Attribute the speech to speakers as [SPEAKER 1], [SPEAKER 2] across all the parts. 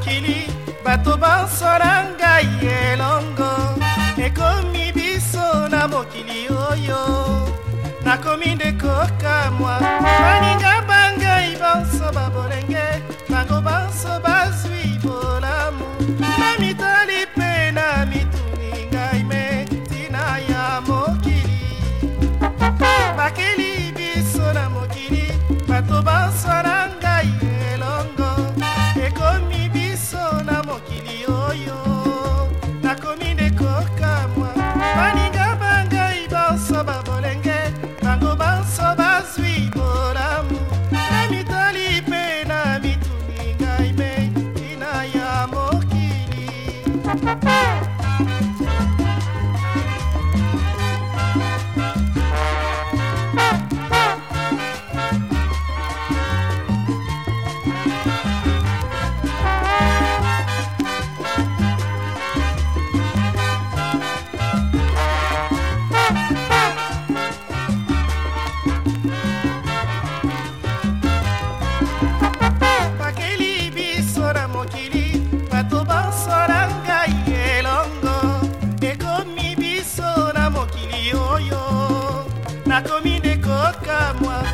[SPEAKER 1] mokili bato basola ngai elongo. Ekomi biso na mokili oyo nakomi ndekokamwa Mokili. Come on.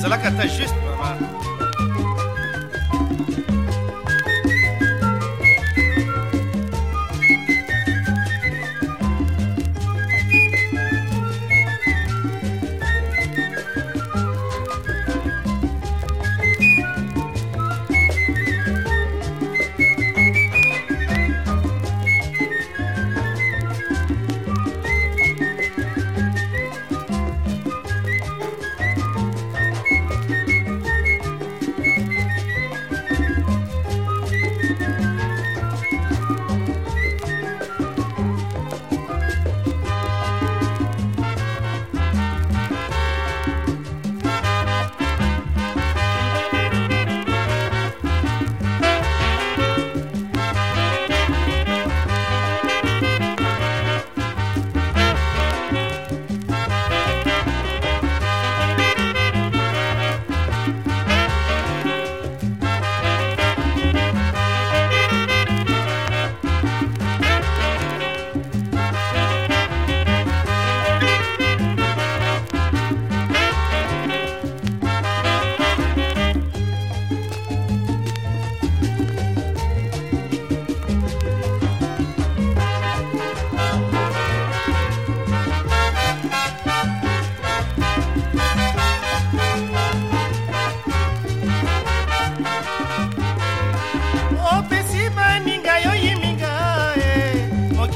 [SPEAKER 1] C'est là que t'es juste.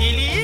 [SPEAKER 1] Kelly.